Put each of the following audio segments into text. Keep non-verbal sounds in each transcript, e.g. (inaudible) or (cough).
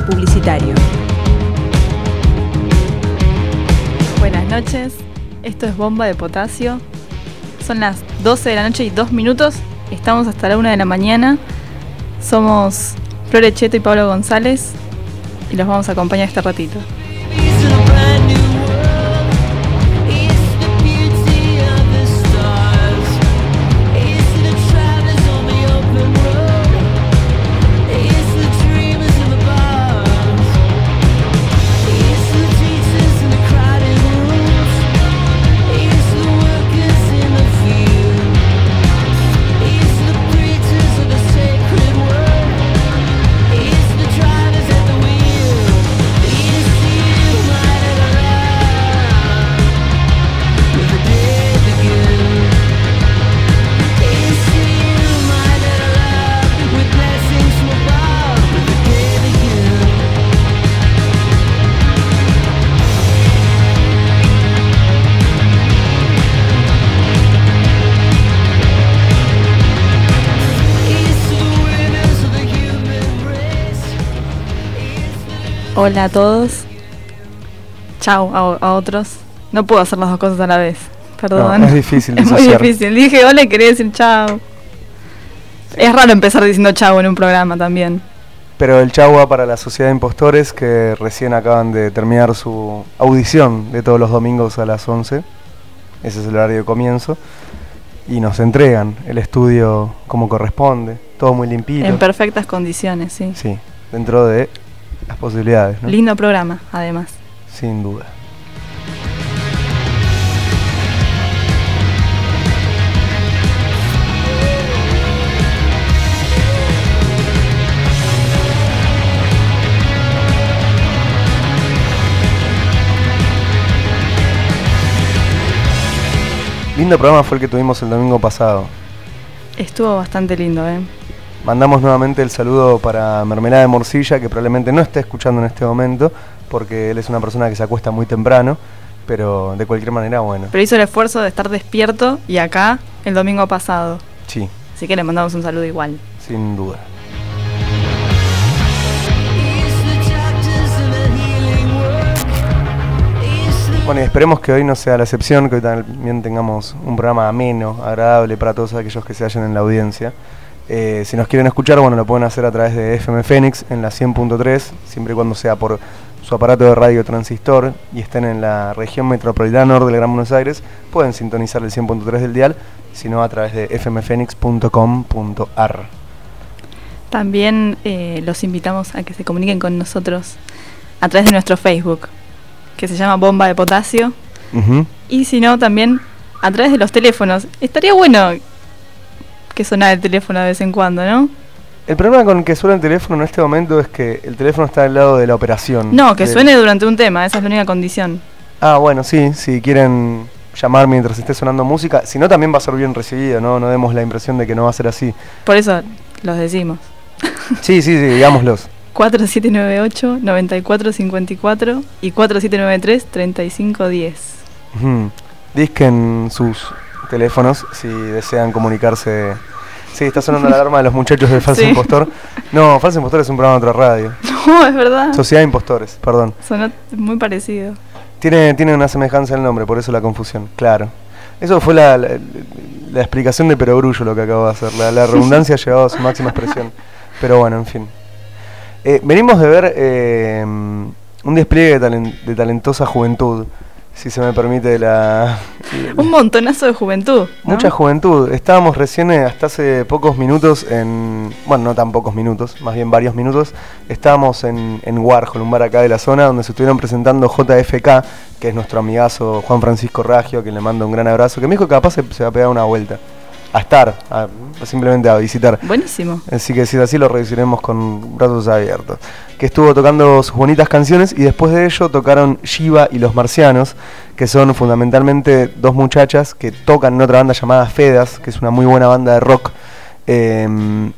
publicitario. Buenas noches, esto es Bomba de Potasio. Son las 12 de la noche y 2 minutos. Estamos hasta la 1 de la mañana. Somos Flore Cheto y Pablo González y los vamos a acompañar este ratito. Hola a todos. Chao a, otros. No puedo hacer las dos cosas a la vez. Perdón. es difícil. (laughs) es muy difícil. Dije hola y quería decir chao. Es raro empezar diciendo chao en un programa también. Pero el chau va para la Sociedad de Impostores que recién acaban de terminar su audición de todos los domingos a las 11. Ese es el horario de comienzo. Y nos entregan el estudio como corresponde. Todo muy limpito. En perfectas condiciones, sí. Sí, dentro de las posibilidades. Lindo programa, además. Sin duda. Lindo programa fue el que tuvimos el domingo pasado. Estuvo bastante lindo, ¿eh? Mandamos nuevamente el saludo para Mermelada de Morcilla, que probablemente no esté escuchando en este momento, porque él es una persona que se acuesta muy temprano, pero de cualquier manera, bueno. Pero hizo el esfuerzo de estar despierto y acá el domingo pasado. Sí. Así que le mandamos un saludo igual. Sin duda. Bueno, y esperemos que hoy no sea la excepción, que hoy también tengamos un programa ameno, agradable para todos aquellos que se hallen en la audiencia. Eh, si nos quieren escuchar, bueno, lo pueden hacer a través de FM Fénix en la 100.3, siempre y cuando sea por su aparato de radio transistor y estén en la región metropolitana norte del Gran Buenos Aires, pueden sintonizar el 100.3 del dial, sino a través de fmfenix.com.ar. También eh, los invitamos a que se comuniquen con nosotros a través de nuestro Facebook, que se llama Bomba de Potasio. Y si no, también a través de los teléfonos. Estaría bueno que suena el teléfono de vez en cuando, ¿no? El problema con que suene el teléfono en este momento es que el teléfono está al lado de la operación. No, que suene durante un tema, esa es la única condición. Ah, bueno, sí, si quieren llamar mientras esté sonando música, si no también va a ser bien recibido, ¿no? No demos la impresión de que no va a ser así. Por eso los decimos. (laughs) Sí, sí, sí, digámoslos. 4798-9454 y 4793-3510. Disquen sus teléfonos si desean comunicarse. Sí, está sonando la alarma de los muchachos de Falso Impostor. No, Falso Impostor es un programa de otra radio. (laughs) No, es verdad. Sociedad de Impostores, perdón. Sonó muy parecido. Tiene, tiene una semejanza el nombre, por eso la confusión, claro. Eso fue la, la, explicación de Perogrullo lo que acabo de hacer. La, redundancia ha llegado a su máxima expresión. Pero bueno, en fin. Eh, venimos de ver eh, un despliegue de, de talentosa juventud si se me permite la... Un montonazo de juventud. Mucha juventud. Estábamos recién, eh, hasta hace pocos minutos, en... Bueno, no tan pocos minutos, más bien varios minutos. Estábamos en, en Warhol, un bar acá de la zona, donde se estuvieron presentando JFK, que es nuestro amigazo Juan Francisco Raggio, que le mando un gran abrazo, que me dijo que capaz se, se va a pegar una vuelta a estar, simplemente a visitar. Buenísimo. Así que si es así lo recibiremos con brazos abiertos. Que estuvo tocando sus bonitas canciones y después de ello tocaron Shiva y los Marcianos, que son fundamentalmente dos muchachas que tocan en otra banda llamada Fedas, que es una muy buena banda de rock. Em,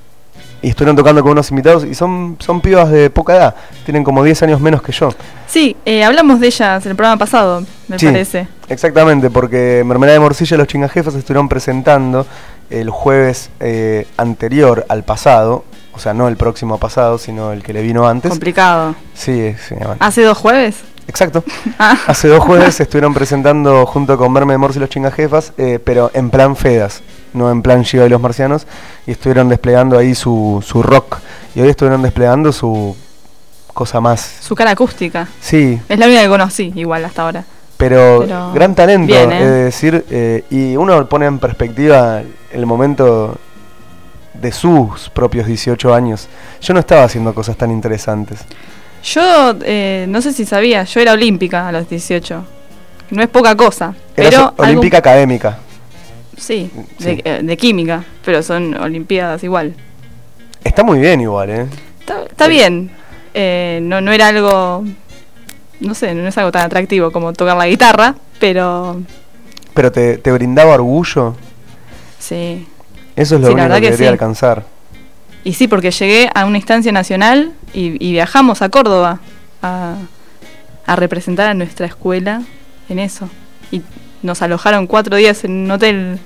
y estuvieron tocando con unos invitados y son, son pibas de poca edad, tienen como 10 años menos que yo. Sí, eh, hablamos de ellas en el programa pasado, me parece. Exactamente, porque Mermelada de Morcilla y los Chingajefas estuvieron presentando el jueves eh, anterior al pasado, o sea, no el próximo pasado, sino el que le vino antes. Complicado. Sí, sí. ¿Hace dos jueves? Exacto. (laughs) Ah. Hace dos jueves estuvieron presentando junto con Merme Morse y los chingajefas, eh, pero en plan Fedas, no en plan Giga y los marcianos, y estuvieron desplegando ahí su, su rock. Y hoy estuvieron desplegando su cosa más. Su cara acústica. Sí. Es la única que conocí, igual hasta ahora. Pero, gran talento, ¿eh? es decir, eh, y uno pone en perspectiva el momento de sus propios 18 años. Yo no estaba haciendo cosas tan interesantes. Yo eh, no sé si sabía, yo era olímpica a los 18. No es poca cosa. pero olímpica académica. Sí, De, química, pero son olimpiadas igual. Está muy bien igual, ¿eh? Está, bien. no, no era algo no sé, no es algo tan atractivo como tocar la guitarra, pero... ¿Pero te, brindaba orgullo? Sí. Eso es lo único que, quería alcanzar. Y sí, porque llegué a una instancia nacional y, viajamos a Córdoba a, representar a nuestra escuela en eso. Y nos alojaron cuatro días en un hotel,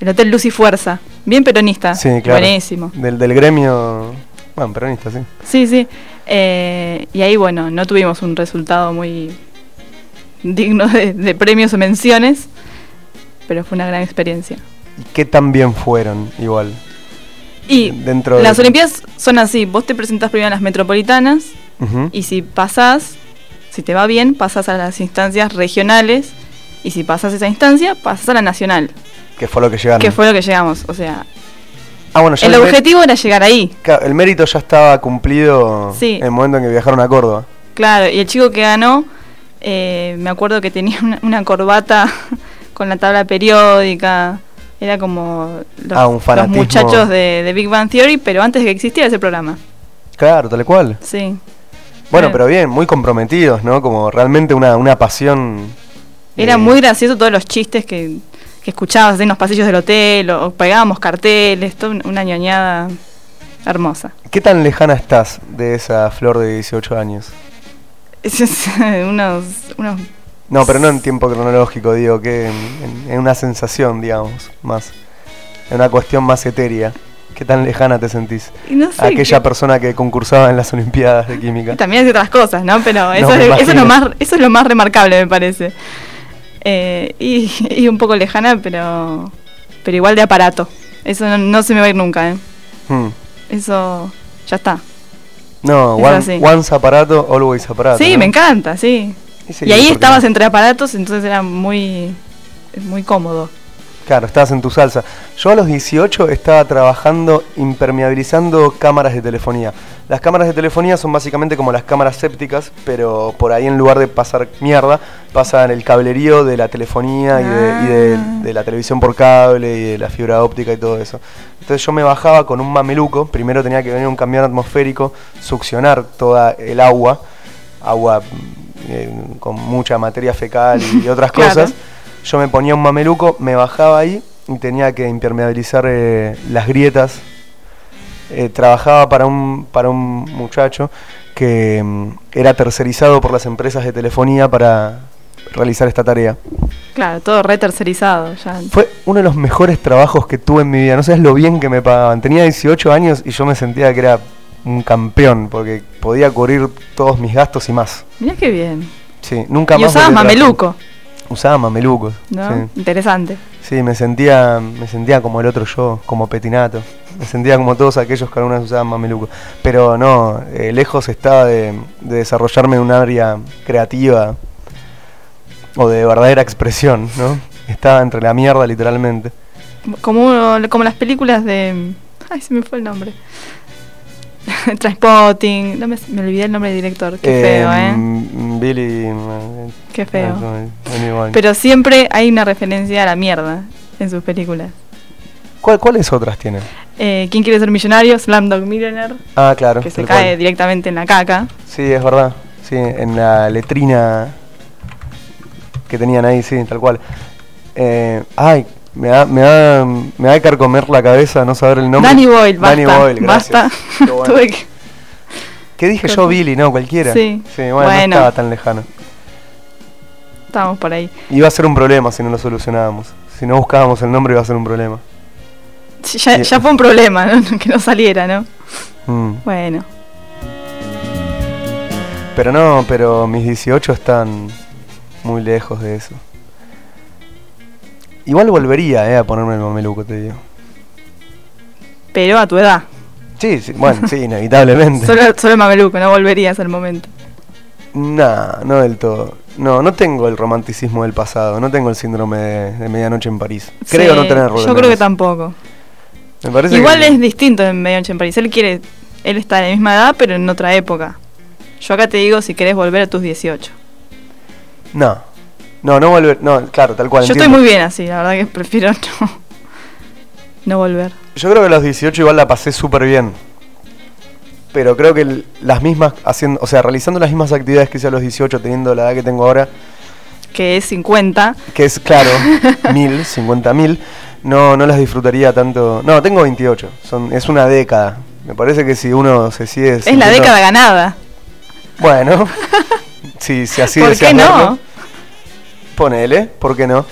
el Hotel Luz y Fuerza. Bien peronista. Sí, claro. Buenísimo. Del, del gremio... Bueno, peronista, sí. Sí, sí. Eh, y ahí, bueno, no tuvimos un resultado muy digno de, premios o menciones, pero fue una gran experiencia. ¿Y qué tan bien fueron igual? Y Dentro las Olimpiadas son así, vos te presentás primero a las metropolitanas y si pasás, si te va bien, pasás a las instancias regionales y si pasás esa instancia, pasás a la nacional. ¿Qué fue lo que llegamos? Que fue lo que llegamos, o sea, Ah, el, objetivo era llegar ahí. el mérito ya estaba cumplido en el momento en que viajaron a Córdoba. Claro, y el chico que ganó, eh, me acuerdo que tenía (laughs) una, corbata (laughs) con la tabla periódica. Era como los, ah, muchachos de, Big Bang Theory, pero antes de que existiera ese programa. Claro, tal cual. Sí. Bueno, pero bien, muy comprometidos, ¿no? Como realmente una, una pasión. Era eh, muy gracioso todos los chistes que, escuchabas en los pasillos del hotel o, pegábamos carteles, toda una ñoñada hermosa. ¿Qué tan lejana estás de esa flor de 18 años? (laughs) unos, unos... No, pero no en tiempo cronológico, digo, que en, una sensación, digamos, más. En una cuestión más etérea. ¿Qué tan lejana te sentís? No sé Aquella persona que concursaba en las Olimpiadas de Química. También hay otras cosas, ¿no? Pero eso, es, lo más, eso es lo más remarcable, me parece. Eh, (laughs) y, un poco lejana, pero, pero igual de aparato. Eso no, se me va a ir nunca, ¿eh? Hmm. Eso ya está. No, once, aparato, always aparato. Sí, me encanta, sí. Y, ahí estabas entre aparatos, entonces era muy, muy cómodo. Claro, estabas en tu salsa. Yo a los 18 estaba trabajando impermeabilizando cámaras de telefonía. Las cámaras de telefonía son básicamente como las cámaras sépticas, pero por ahí en lugar de pasar mierda, pasan el cablerío de la telefonía y, de, ah. de, la televisión por cable y de la fibra óptica y todo eso. Entonces yo me bajaba con un mameluco, primero tenía que venir un camión atmosférico, succionar toda el agua, agua eh, con mucha materia fecal y otras (laughs) cosas yo me ponía un mameluco, me bajaba ahí y tenía que impermeabilizar eh, las grietas. Eh, trabajaba para un, para un muchacho que mm, era tercerizado por las empresas de telefonía para realizar esta tarea. Claro, todo re tercerizado. Ya. Fue uno de los mejores trabajos que tuve en mi vida. No sabes lo bien que me pagaban. Tenía 18 años y yo me sentía que era un campeón porque podía cubrir todos mis gastos y más. Mira qué bien. Sí, nunca y más. usabas mameluco. Usaba mamelucos. ¿No? Interesante. Sí, me sentía, me sentía como el otro yo, como Petinato. Me sentía como todos aquellos que alguna vez usaban mamelucos. Pero no, eh, lejos estaba de, desarrollarme en un área creativa o de verdadera expresión, ¿no? Estaba entre la mierda literalmente. Como, como las películas de... Ay, se me fue el nombre. (laughs) Transpotting, no me, me, olvidé el nombre del director, qué feo, ¿eh? Billy. Qué feo. Pero siempre hay una referencia a la mierda en sus películas. ¿Cuáles otras tienen? Eh, ¿Quién quiere ser millonario? Slamdog Millionaire. Ah, claro. Que se cae directamente en la caca. Sí, es verdad. Sí, en la letrina que tenían ahí, sí, tal cual. Eh, ay, me da, me da, me da carcomer la cabeza no saber el nombre. Danny Boyle, basta. Danny Boyle, Basta. (laughs) Qué, ¿Qué dije yo, Billy? No, cualquiera. Sí. Sí, bueno, no estaba tan lejano. Estábamos por ahí. Iba a ser un problema si no lo solucionábamos. Si no buscábamos el nombre iba a ser un problema. Ya, ya fue un problema (laughs) que no saliera, ¿no? Mm. Bueno. Pero no, pero mis 18 están muy lejos de eso. Igual volvería eh, a ponerme el mameluco, te digo. Pero a tu edad. Sí, sí bueno, sí, inevitablemente. solo, solo el mameluco, no volverías al momento. No, no del todo. No, no tengo el romanticismo del pasado, no tengo el síndrome de, medianoche en París. Creo no tenerlo. Yo creo que tampoco. Me parece Igual es distinto en medianoche en París. Él quiere, él está en la misma edad, pero en otra época. Yo acá te digo si querés volver a tus 18. No, no, no volver, no, claro, tal cual. Yo estoy muy bien así, la verdad que prefiero no, no volver. Yo creo que a los 18 igual la pasé súper bien pero creo que las mismas, haciendo, o sea, realizando las mismas actividades que hice a los 18, teniendo la edad que tengo ahora. Que es 50. Que es, claro, (laughs) mil, 50 mil. No, no las disfrutaría tanto. No, tengo 28. Son, es una década. Me parece que si uno se sigue. Es la década ganada. Bueno, (laughs) si, si así ¿Por qué no? ponele, ¿por qué no?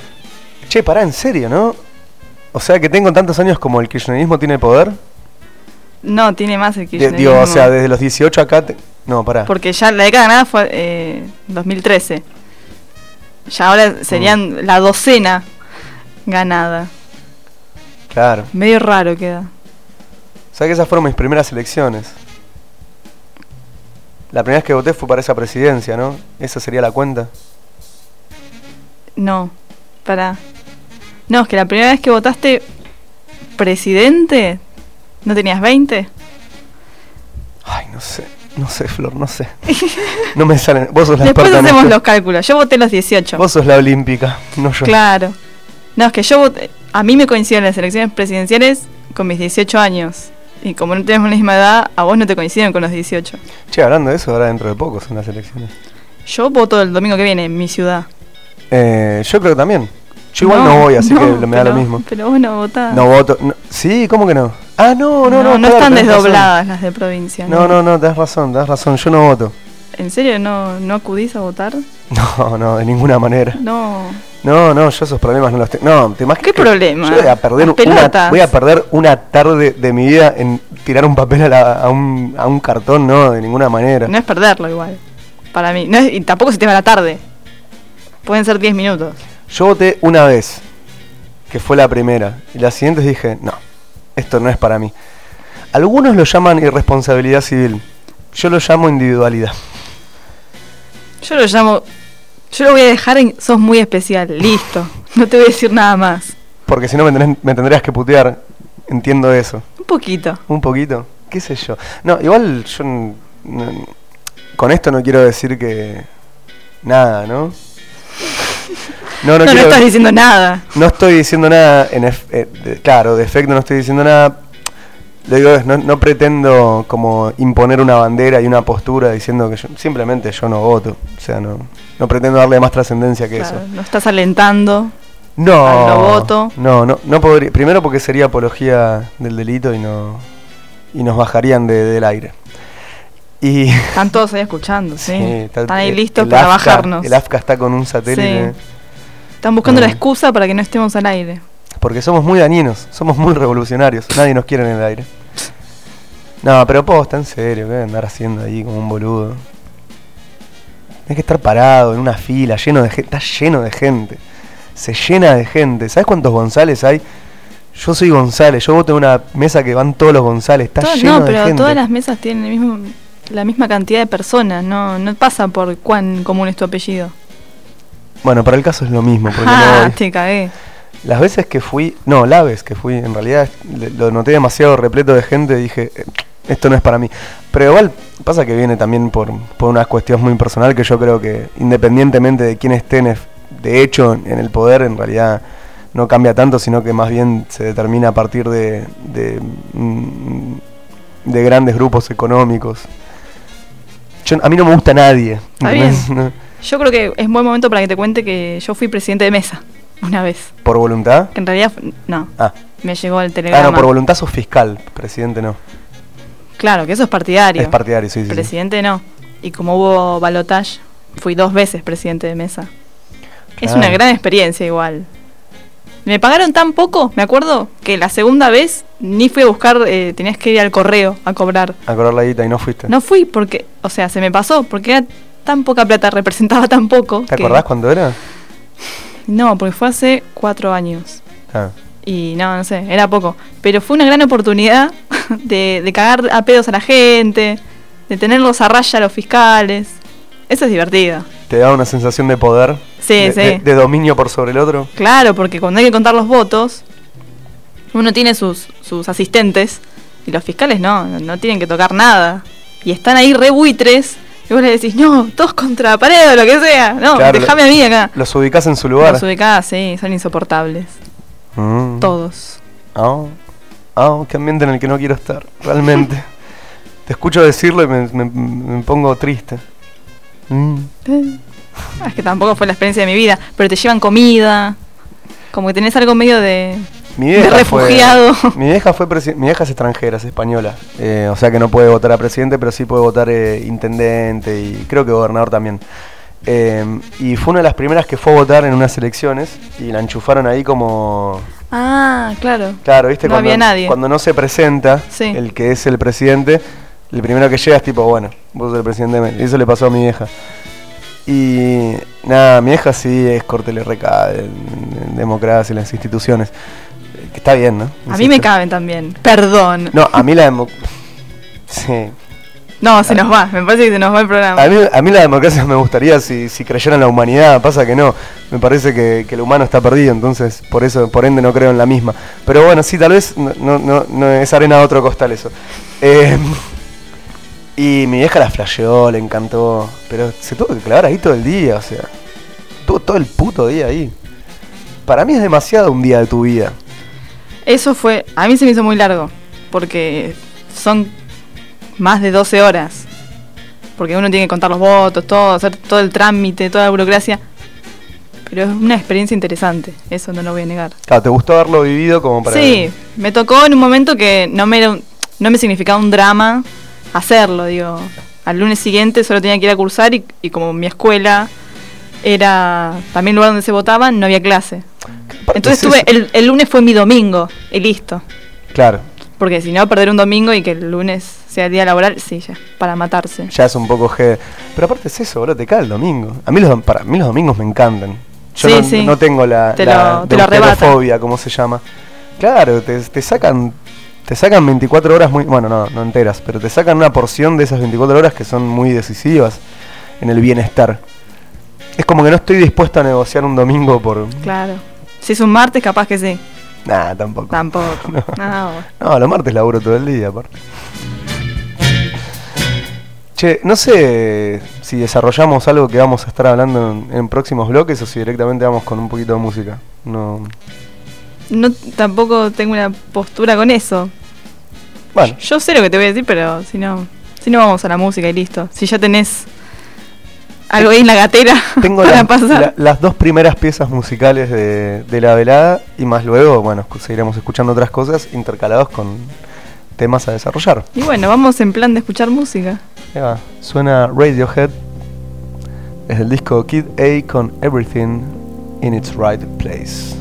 Che, pará, en serio, ¿no? O sea que tengo tantos años como el kirchnerismo tiene poder. No, tiene más el kirchnerismo. Digo, o sea, desde los 18 acá... No, pará. Porque ya la década ganada fue eh, 2013. Ya ahora serían mm. la docena ganada. Claro. Medio raro queda. O sea que esas fueron mis primeras elecciones. La primera vez que voté fue para esa presidencia, ¿no? ¿Esa sería la cuenta? No, para. No, es que la primera vez que votaste presidente ¿No tenías 20? Ay, no sé. No sé, Flor, no sé. (laughs) No me salen. Vos sos la Después hacemos los cálculos. Yo voté los 18. Vos sos la olímpica, no yo. Claro. No, es que yo voté. A mí me coinciden las elecciones presidenciales con mis 18 años. Y como no tenemos la misma edad, a vos no te coinciden con los 18. Che, hablando de eso, ahora dentro de poco son las elecciones. Yo voto el domingo que viene en mi ciudad. Eh, yo creo que también. Yo igual no, voy, así (laughs) que me da lo mismo. Pero vos no votás. No voto. sí, ¿cómo que no? Ah, no, no, no. No, están desdobladas las de provincia. No, no, no, tenés razón, tenés razón. Yo no voto. ¿En serio no, no acudís a votar? No, no, de ninguna manera. No. No, no, yo esos problemas no los tengo. No, te ¿Qué problema? Yo voy a, perder una, voy a perder una tarde de mi vida en tirar un papel a, a, un, a un cartón, no, de ninguna manera. No es perderlo igual. Para mí. No es, y tampoco se te va la tarde. Pueden ser 10 minutos. Yo voté una vez, que fue la primera. Y las siguientes dije, no, esto no es para mí. Algunos lo llaman irresponsabilidad civil. Yo lo llamo individualidad. Yo lo llamo... Yo lo voy a dejar en... Sos muy especial, listo. No te voy a decir nada más. Porque si no me, me tendrías que putear. Entiendo eso. Un poquito. Un poquito. ¿Qué sé yo? No, igual yo... con esto no quiero decir que... Nada, ¿no? (laughs) No, no, estás diciendo nada. No estoy diciendo nada, en eh, claro, de efecto no estoy diciendo nada. Digo, no, no pretendo como imponer una bandera y una postura diciendo que yo, simplemente yo no voto. O sea, no, no pretendo darle más trascendencia que eso. No estás alentando. No, no voto. No, no, no podría. Primero porque sería apología del delito y no y nos bajarían del aire. Y Están todos ahí (laughs) escuchando, sí. Están ahí listos para bajarnos. El AFCA está con un satélite. Están buscando la excusa para que no estemos al aire. Porque somos muy dañinos, somos muy revolucionarios. Nadie nos quiere en el aire. No, pero posta, en serio, ¿qué andar haciendo ahí como un boludo? Tienes que estar parado en una fila, lleno de gente. Está lleno de gente. Se llena de gente. ¿Sabes cuántos González hay? Yo soy González, yo voto en una mesa que van todos los González. Está lleno de gente. No, pero todas las mesas tienen el mismo, la misma cantidad de personas. No, no pasa por cuán común es tu apellido. Bueno, para el caso es lo mismo. Porque (laughs) ah, (laughs) te cagué. Las veces que fui, no, la vez que fui, en realidad lo noté demasiado repleto de gente, dije, eh, esto no es para mí. Pero igual pasa que viene también por, por una cuestión muy personal que yo creo que independientemente de quién esté de hecho en el poder, en realidad no cambia tanto, sino que más bien se determina a partir de, de, mm, de grandes grupos económicos. a mí no me gusta nadie. (laughs) Yo creo que es buen momento para que te cuente que yo fui presidente de mesa una vez. ¿Por voluntad? en realidad, no. Ah. Me llegó el telegrama. Ah, no, por voluntad sos fiscal, presidente no. Claro, que eso es partidario. Es partidario, sí, sí. Presidente no. Y como hubo balotage, fui dos veces presidente de mesa. Es una gran experiencia igual. Me pagaron tan poco, me acuerdo, que la segunda vez ni fui a buscar, eh, tenías que ir al correo a cobrar. A cobrar la guita y no fuiste. No fui porque, o sea, se me pasó, porque era tan poca plata, representaba tan poco. ¿Te acordás cuándo era? No, porque fue hace cuatro años. Ah. Y no, no sé, era poco. Pero fue una gran oportunidad (laughs) de, de cagar a pedos a la gente, de tenerlos a raya a los fiscales. Eso es divertido. ¿Te da una sensación de poder? Sí, de, sí. De, de dominio por sobre el otro. Claro, porque cuando hay que contar los votos, uno tiene sus, sus asistentes y los fiscales no, no tienen que tocar nada. Y están ahí re buitres. Y vos le decís, no, todos contra la pared o lo que sea. No, Claro, déjame a mí acá. Los ubicás en su lugar. Los ubicadas, sí, son insoportables. Mm. Todos. Ah, ah, qué ambiente en el que no quiero estar, realmente. (laughs) Te escucho decirlo y me, me- me pongo triste. Mm. Ah, Es que tampoco fue la experiencia de mi vida, pero te llevan comida. Como que tenés algo medio de, Mi de vieja fue- refugiado. (laughs) mi vieja fue mi vieja es extranjera, es española. Eh, o sea que no puede votar a presidente, pero sí puede votar eh, intendente y creo que gobernador también. Eh, y fue una de las primeras que fue a votar en unas elecciones y la enchufaron ahí como Ah, claro. Claro, ¿viste? No cuando, había nadie. Cuando no se presenta Sí. el que es el presidente, el primero que llega es tipo, bueno, vos sos el presidente. y Eso le pasó a mi vieja. Y nada, mi vieja sí es corte le en, en democracia, en las instituciones. Que está bien, ¿no? A mí me caben también. Perdón. No, a mí la democracia... Sí. No, se nos va. Me parece que se nos va el programa. A mí, a mí la democracia me gustaría si, si creyera en la humanidad, pasa que no. Me parece que, que el humano está perdido, entonces por eso, por ende no creo en la misma. Pero bueno, sí, tal vez no, no, no- no es arena de otro costal eso. Eh, y mi vieja la flasheó, le encantó, pero se tuvo que clavar ahí todo el día, o sea, tuvo todo el puto día ahí. Para mí es demasiado un día de tu vida. Eso fue. A mí se me hizo muy largo. Porque son más de 12 horas. Porque uno tiene que contar los votos, todo, hacer todo el trámite, toda la burocracia. Pero es una experiencia interesante. Eso no lo voy a negar. Claro, ¿te gustó haberlo vivido como para...? Sí, me tocó en un momento que no me, era un- no me significaba un drama hacerlo, digo. Al lunes siguiente solo tenía que ir a cursar y, y como mi escuela era también el lugar donde se votaba, no había clase. Entonces es tuve, el, el lunes fue mi domingo y listo. Claro, Porque si no, perder un domingo y que el lunes sea el día laboral, sí, ya, para matarse. ya es un poco G. Pero aparte es eso, bro, te cae el domingo. A mí los, para mí los domingos me encantan. Yo Sí, no, sí. no tengo la, Te la lo- deuterofobia, como se llama. Claro, te, te sacan te sacan 24 horas muy... Bueno, no, no enteras, pero te sacan una porción de esas 24 horas que son muy decisivas en el bienestar. Es como que no estoy dispuesto a negociar un domingo por... Claro. Si es un martes, capaz que sí. Nah, tampoco. Tampoco. (laughs) No. No. No, los martes laburo todo el día, aparte. Che, no sé si desarrollamos algo que vamos a estar hablando en, en próximos bloques o si directamente vamos con un poquito de música. No. No, tampoco tengo una postura con eso. Bueno, Yo sé lo que te voy a decir, pero si no, si no vamos a la música y listo. Si ya tenés algo ahí en la gatera (laughs) tengo para la- pasar. la- las dos primeras piezas musicales de, de la velada y más luego, bueno, seguiremos escuchando otras cosas intercalados con temas a desarrollar. Y bueno, vamos en plan de escuchar música. Suena Radiohead. Es el disco Kid A con Everything in its Right Place.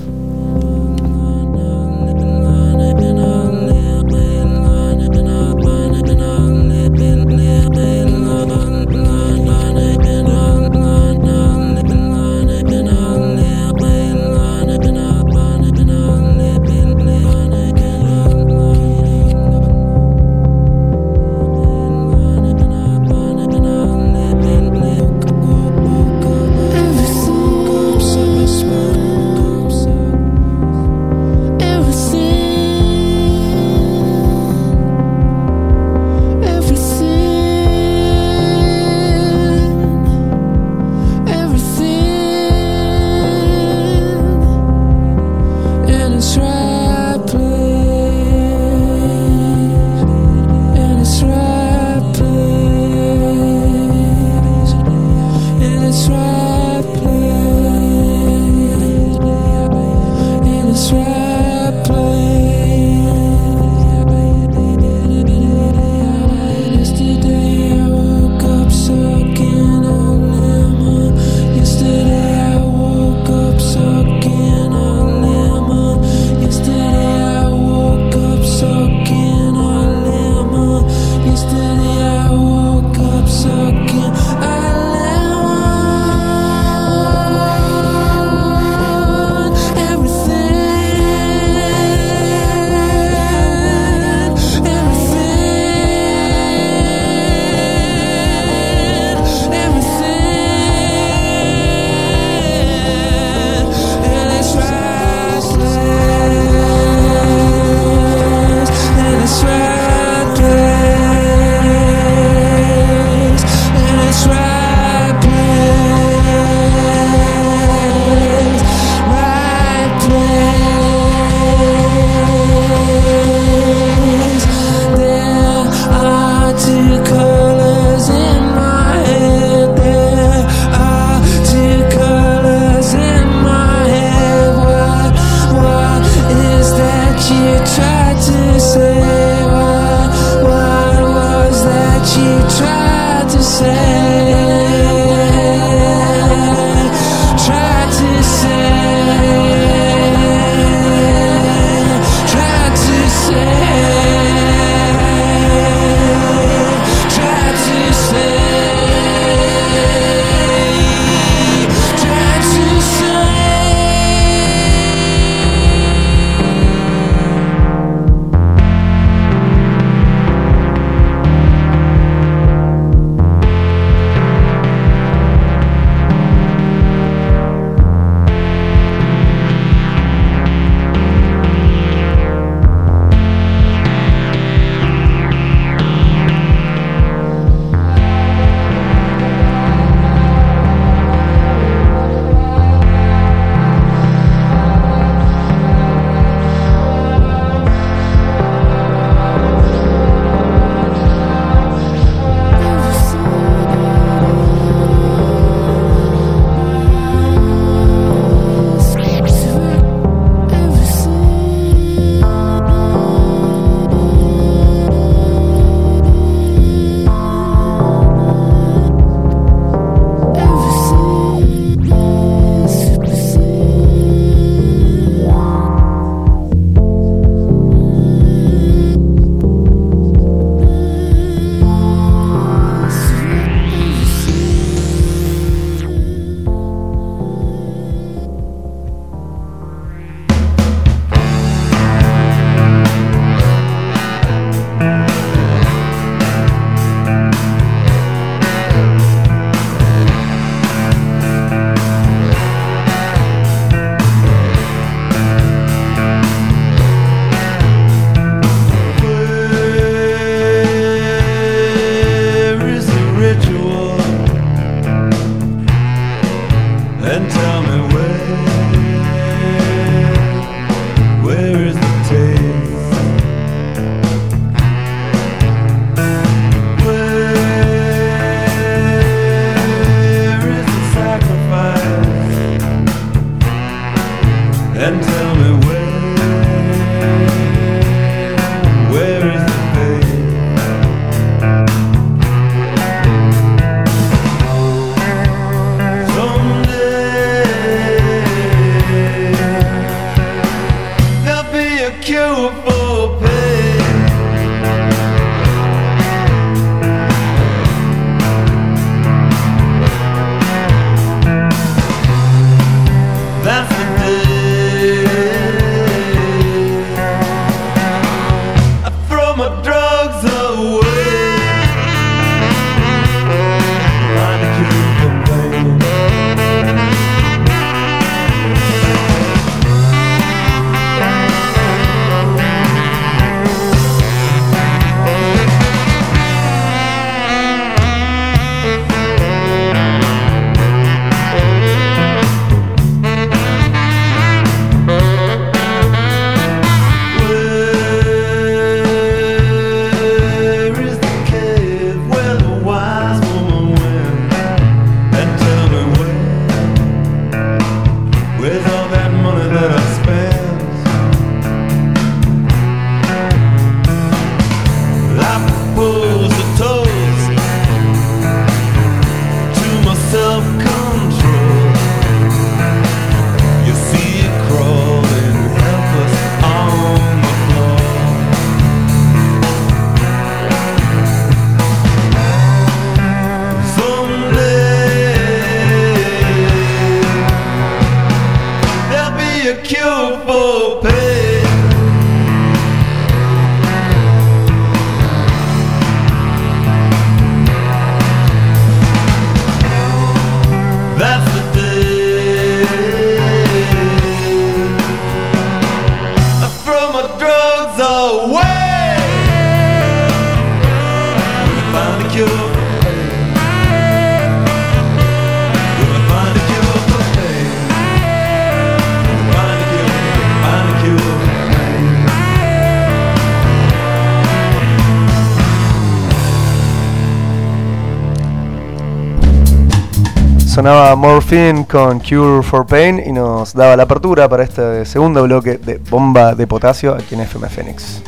Sonaba Morphine con Cure for Pain y nos daba la apertura para este segundo bloque de Bomba de Potasio aquí en FM Fénix.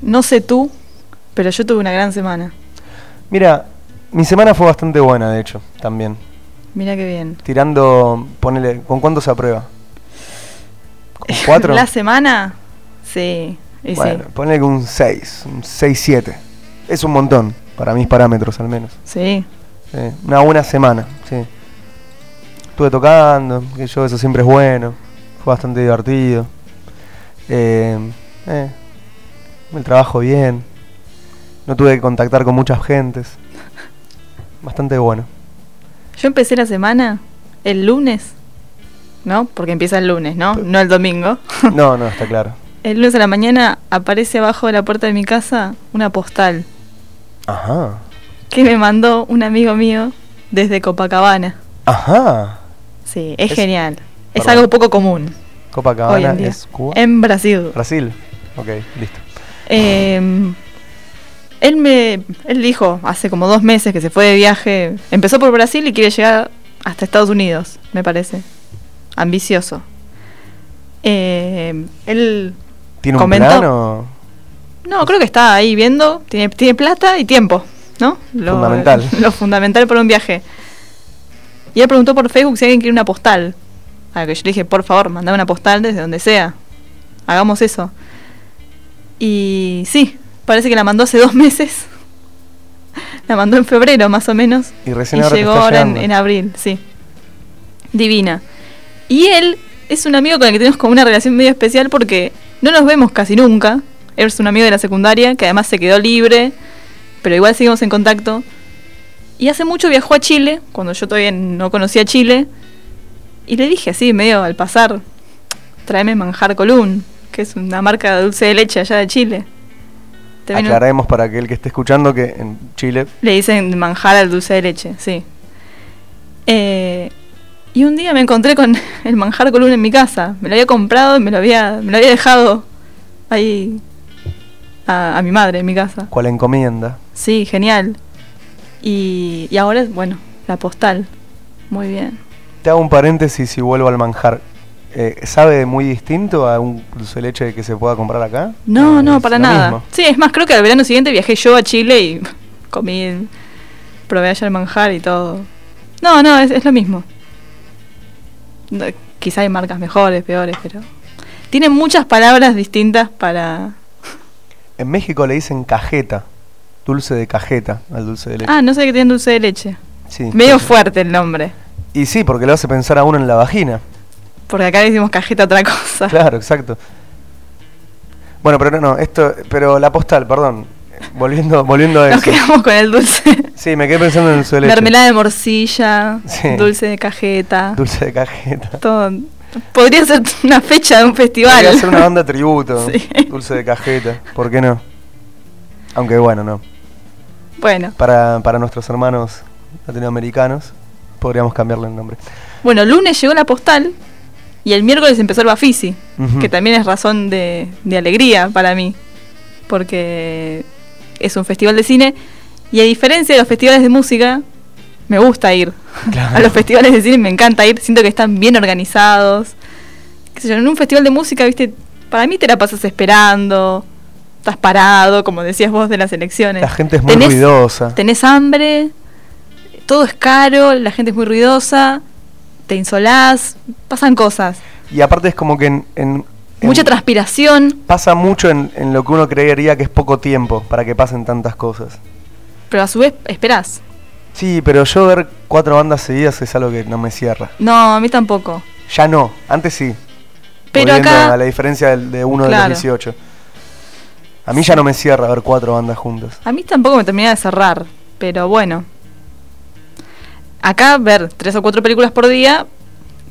No sé tú, pero yo tuve una gran semana. Mira, mi semana fue bastante buena, de hecho, también. Mira qué bien. Tirando, ponele, ¿con cuánto se aprueba? ¿Con cuatro? ¿La semana? Sí. Bueno, sí. ponele que un 6, un 6-7. Es un montón, para mis parámetros al menos. Sí. Sí, una buena semana, sí. Estuve tocando, que yo eso siempre es bueno. Fue bastante divertido. Eh, eh, el trabajo bien. No tuve que contactar con muchas gentes. Bastante bueno. Yo empecé la semana el lunes, ¿no? Porque empieza el lunes, ¿no? No el domingo. (laughs) No, no, está claro. El lunes a la mañana aparece abajo de la puerta de mi casa una postal Ajá. que me mandó un amigo mío desde Copacabana. Ajá. Sí, es, Es- genial. Es perdón. algo poco común hoy Copacabana en día. es Cuba. En Brasil. Brasil. Ok, listo. Eh, él me él dijo hace como dos meses que se fue de viaje. Empezó por Brasil y quiere llegar hasta Estados Unidos, me parece. Ambicioso. Eh, él ¿Tiene un comentó- plan o...? No, creo que está ahí viendo, tiene, tiene plata y tiempo, ¿no? Lo, Fundamental. (laughs) Lo fundamental para un viaje. Y él preguntó por Facebook si alguien quiere una postal. A lo que yo le dije, por favor, mandame una postal desde donde sea. Hagamos eso. Y sí, parece que la mandó hace (laughs) dos meses. La mandó en febrero más o menos. Y recién Y ahora te llegó ahora en, en abril, sí. Divina. Y él es un amigo con el que tenemos como una relación medio especial porque no nos vemos casi nunca. Él es un amigo de la secundaria que además se quedó libre, pero igual seguimos en contacto. Y hace mucho viajó a Chile, cuando yo todavía no conocía Chile, y le dije así, medio al pasar, tráeme manjar Colún, que es una marca de dulce de leche allá de Chile. Te vino- Aclaremos para aquel que esté escuchando que en Chile le dicen manjar al dulce de leche, sí. Eh, y un día me encontré con (laughs) el manjar columna en mi casa. Me lo había comprado y me lo había, me lo había dejado ahí a, a mi madre en mi casa. cual encomienda. Sí, genial. Y, y ahora, bueno, la postal. Muy bien. Te hago un paréntesis y vuelvo al manjar. Eh, ¿Sabe muy distinto a un dulce de leche que se pueda comprar acá? No, ¿O no, para nada. mismo? Sí, es más, creo que al verano siguiente viajé yo a Chile y (laughs) comí, probé allá el manjar y todo. No, no, es, es lo mismo. No, quizá hay marcas mejores, peores, pero... Tiene muchas palabras distintas para... (laughs) En México le dicen cajeta, dulce de cajeta al dulce de leche. Ah, no sé que tienen dulce de leche. sí. Medio fuerte el nombre. Y sí, porque le hace pensar a uno en la vagina. Porque acá le decimos cajeta a otra cosa. Claro, exacto. Bueno, pero no, no, esto, pero la postal, perdón. Volviendo, volviendo a Nos eso. quedamos con el dulce. Sí, me quedé pensando en el leche. Mermelada de morcilla, Sí. dulce de cajeta. Dulce de cajeta. Todo. Podría ser una fecha de un festival. Podría hacer una banda tributo. (laughs) Sí. Dulce de cajeta. ¿Por qué no? Aunque bueno, no. Bueno, Para, para nuestros hermanos latinoamericanos, podríamos cambiarle el nombre. bueno, lunes llegó la postal y el miércoles empezó el Bafisi, que también es razón de, de alegría para mí, porque es un festival de cine y a diferencia de los festivales de música, me gusta ir. Claro. (laughs) A los festivales de cine me encanta ir, siento que están bien organizados. Qué sé yo, en un festival de música, viste, para mí te la pasas esperando, estás parado, como decías vos de las elecciones. La gente es muy Tenés- ruidosa. Tenés hambre, todo es caro, la gente es muy ruidosa, te insolás, pasan cosas. Y aparte es como que en, en- en- Mucha transpiración, pasa mucho en, en lo que uno creería que es poco tiempo para que pasen tantas cosas. pero a su vez esperás. Sí, pero yo ver cuatro bandas seguidas es algo que no me cierra. No, a mí tampoco. Ya no, antes sí. Pero acá- a la diferencia de uno de los 18. A mí ya no me cierra ver cuatro bandas juntas. A mí tampoco me termina de cerrar, pero bueno. Acá ver tres o cuatro películas por día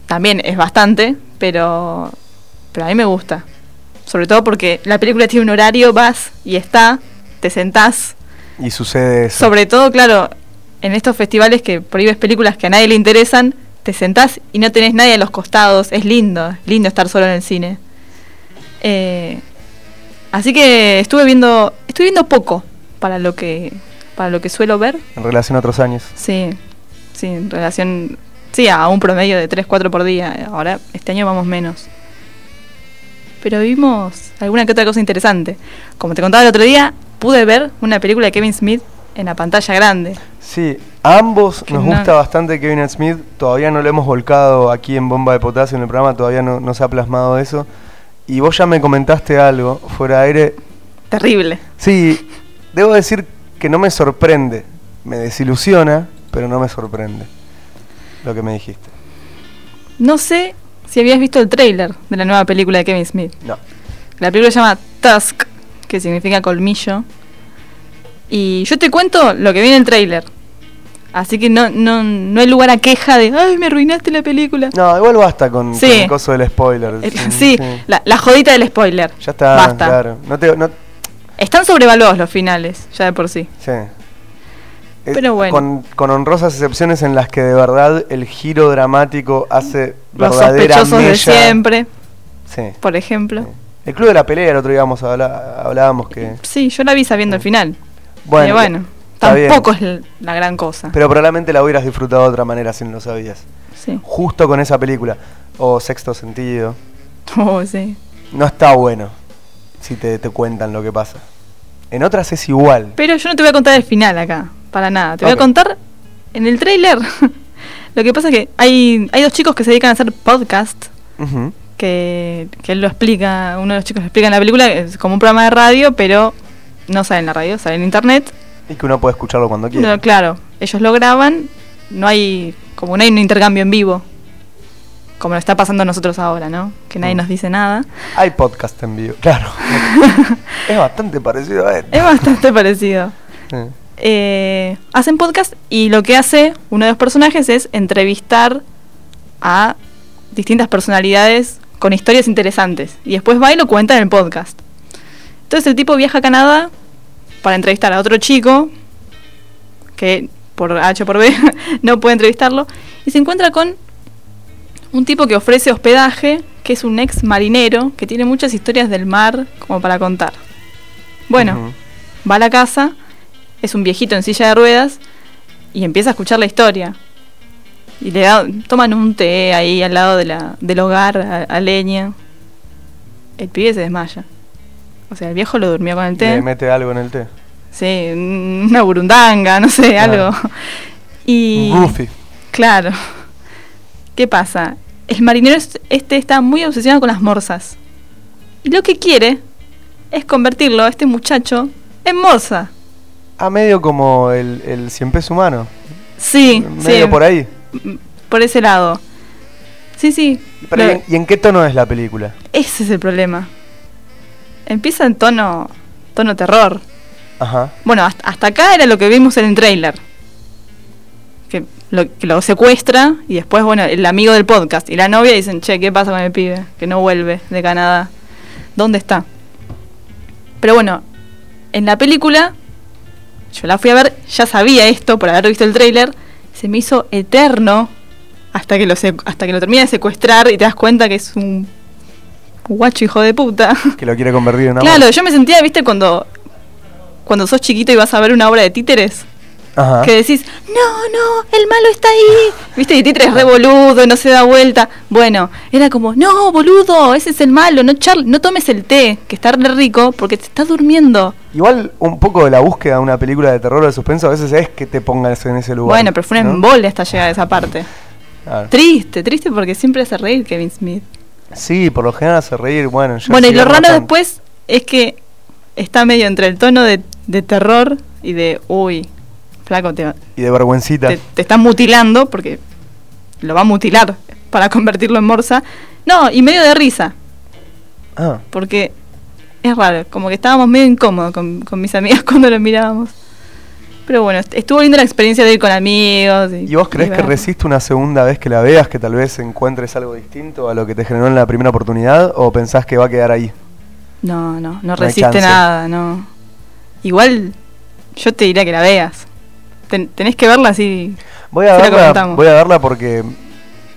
también es bastante, pero, pero a mí me gusta. Sobre todo porque la película tiene un horario, vas y está, te sentás. Y sucede eso. Sobre todo, claro, en estos festivales que prohíbes películas que a nadie le interesan, te sentás y no tenés nadie a los costados. Es lindo, es lindo estar solo en el cine. Eh, así que estuve viendo, estuve viendo poco para lo que, para lo que suelo ver. En relación a otros años. Sí, sí, en relación, sí, a un promedio de 3, 4 por día. Ahora, este año vamos menos. Pero vimos alguna que otra cosa interesante. Como te contaba el otro día, pude ver una película de Kevin Smith en la pantalla grande. Sí, a ambos nos gusta bastante Kevin Smith, todavía no lo hemos volcado aquí en Bomba de Potasio en el programa, todavía no, se ha plasmado eso. Y vos ya me comentaste algo fuera de aire. Terrible. Sí, debo decir que no me sorprende, me desilusiona, pero no me sorprende lo que me dijiste. No sé si habías visto el trailer de la nueva película de Kevin Smith. No. La película se llama Tusk, que significa colmillo. Y yo te cuento lo que viene en el trailer. Así que no, no, no hay lugar a queja de, ay, me arruinaste la película. No, igual basta con, el coso del spoiler. sí, La, jodita del spoiler. Ya está, basta. claro. No te, no... Están sobrevaluados los finales, ya de por sí. Sí. Pero bueno. Con, honrosas excepciones en las que de verdad el giro dramático hace los sospechosos de siempre. Sí. Por ejemplo. El club de la pelea, el otro día hablábamos que. Sí, yo la vi sabiendo el final. Bueno, bueno tampoco es la gran cosa. Pero probablemente la hubieras disfrutado de otra manera si no lo sabías. Sí. Justo con esa película. O Sexto Sentido. (laughs) Oh, sí. No está bueno si te, te cuentan lo que pasa. En otras es igual. Pero yo no te voy a contar el final acá, para nada. Te voy a contar en el trailer. (laughs) lo que pasa es que hay, hay dos chicos que se dedican a hacer podcast. que, que, él lo explica, uno de los chicos lo explica en la película, es como un programa de radio, pero no sale en la radio, sale en internet. Y que uno puede escucharlo cuando quiera. claro, ellos lo graban, no hay, como no hay un intercambio en vivo, como lo está pasando a nosotros ahora, ¿no? Que nadie mm. nos dice nada. Hay podcast en vivo, claro. (laughs) es bastante parecido a esto. Es bastante parecido. Eh, hacen podcast y lo que hace uno de los personajes es entrevistar a distintas personalidades con historias interesantes. Y después va y lo cuenta en el podcast. Entonces el tipo viaja a Canadá para entrevistar a otro chico que por H o por B (laughs) no puede entrevistarlo y se encuentra con un tipo que ofrece hospedaje, que es un ex marinero, que tiene muchas historias del mar como para contar. Bueno, va a la casa, es un viejito en silla de ruedas y empieza a escuchar la historia. Y le toman un té ahí al lado de la, del hogar, a leña. El pibe se desmaya. O sea, el viejo lo durmió con el té. Le mete algo en el té. Sí, una burundanga, no sé, algo. Y. Goofy. Claro. ¿Qué pasa? El marinero este está muy obsesionado con las morsas. Y lo que quiere es convertirlo a este muchacho en morsa. A medio como el, el cien peso humano. Sí, medio por ahí. Por ese lado. Sí, sí. ¿y, en, qué tono es la película? Ese es el problema. Empieza en tono, tono terror. Ajá. Bueno, hasta, acá era lo que vimos en el trailer. Que lo, secuestra y después, bueno, el amigo del podcast y la novia dicen, che, ¿qué pasa con el pibe? Que no vuelve de Canadá. ¿Dónde está? Pero bueno, en la película, yo la fui a ver, ya sabía esto por haber visto el trailer, se me hizo eterno hasta que lo, hasta que lo termina de secuestrar y te das cuenta que es un guacho hijo de puta. (laughs) Que lo quiere convertir en una Claro, yo me sentía, viste, cuando, cuando sos chiquito y vas a ver una obra de títeres. Ajá. Que decís, no, no, el malo está ahí. Viste, y títeres re boludo, no se da vuelta. Bueno, era como, no, boludo, ese es el malo, no no tomes el té, que está re rico, porque te estás durmiendo. Igual un poco de la búsqueda de una película de terror o de suspenso a veces es que te pongas en ese lugar. Bueno, pero fue un embole hasta llegar a esa parte. Triste, triste porque siempre hace reír Kevin Smith. Sí, por lo general hace reír, bueno. bueno, y lo raro después es que está medio entre el tono de, terror y de, uy, flaco, te, y de vergüencita. Te, te están mutilando porque lo va a mutilar para convertirlo en morsa. No, y medio de risa. Ah. Porque es raro, como que estábamos medio incómodos con, con mis amigas (laughs) cuando lo mirábamos. Pero bueno, estuvo linda la experiencia de ir con amigos. ¿Y, vos crees que resiste una segunda vez que la veas, que tal vez encuentres algo distinto a lo que te generó en la primera oportunidad? ¿O pensás que va a quedar ahí? No, no, no, resiste nada, no. Igual yo te diría que la veas. Tenés que verla así. Voy a, verla, voy a verla porque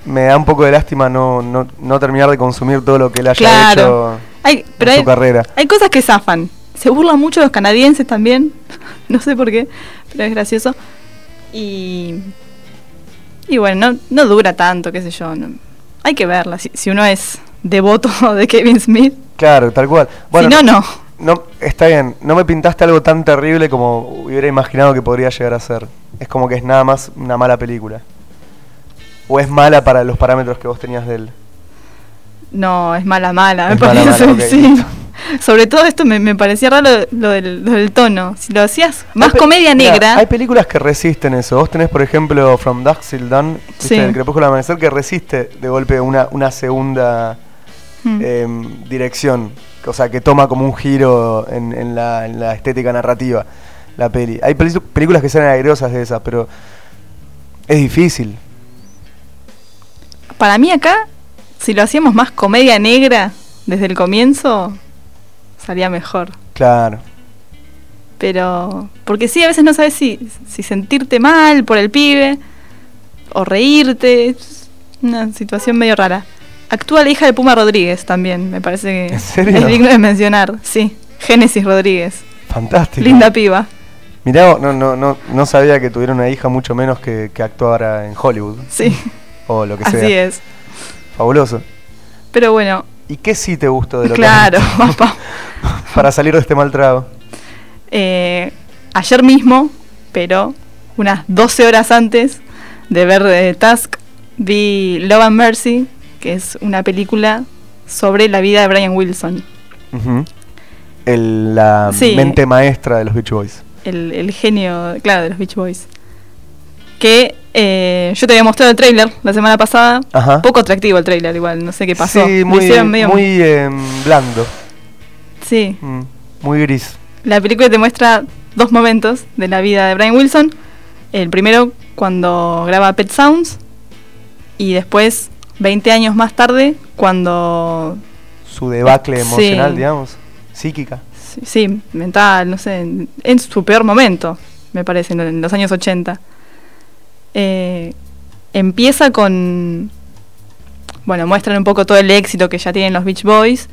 me da un poco de lástima no, no, no terminar de consumir todo lo que él haya hecho en su carrera. Hay cosas que zafan se burlan mucho los canadienses también. (laughs) no sé por qué, pero es gracioso. Y. Y bueno, no, no dura tanto, qué sé yo. hay que verla. Si, uno es devoto (laughs) de Kevin Smith. Claro, tal cual. si no, no. No, está bien, no me pintaste algo tan terrible como hubiera imaginado que podría llegar a ser. Es como que es nada más una mala película. ¿O es mala para los parámetros que vos tenías de él? No, es mala, mala, me (laughs) mala, parece. mala, sí. Sobre todo esto me, me parecía raro lo del, lo del tono. Si lo hacías más Hay comedia mira, negra. hay películas que resisten eso. Vos tenés, por ejemplo, From Dusk Till Dawn. El Crepúsculo al Amanecer, que resiste de golpe una, una segunda Mm. em, dirección. O sea, que toma como un giro en, en la, en la estética narrativa la peli. Hay películas que salen agriosas de esas, pero es difícil. Para mí acá, si lo hacíamos más comedia negra desde el comienzo, salía mejor. Claro. Pero, porque sí, a veces no sabes si, si sentirte mal por el pibe o reírte. Es una situación medio rara. Actúa la hija de Puma Rodríguez también, me parece que ¿En serio? es digno de mencionar. Sí, Génesis Rodríguez. Fantástico. Linda piba. Mirá, no, no, no, no sabía que tuviera una hija, mucho menos que, que actuara en Hollywood. Sí, O lo que sea. así es. Fabuloso. Pero bueno, ¿Y qué sí te gustó de lo claro, que (laughs) papá. (laughs) para salir de este mal trago? Eh, ayer mismo, pero unas 12 horas antes de ver eh, Task, vi Love and Mercy, que es una película sobre la vida de Brian Wilson. El- la Sí. mente maestra de los Beach Boys. el, el genio, claro, de los Beach Boys. Que eh, yo te había mostrado el tráiler la semana pasada. Ajá. Poco atractivo el tráiler, igual, no sé qué pasó. Sí, muy, hicieron medio- muy em, blando. Sí, Mm, muy gris. La película te muestra dos momentos de la vida de Brian Wilson. El primero cuando graba Pet Sounds y después 20 años más tarde cuando Su debacle Sí. emocional, digamos. Psíquica. sí, sí, mental, no sé, en, en su peor momento, me parece, en, en los años 80. Eh, empieza con bueno, muestran un poco todo el éxito que ya tienen los Beach Boys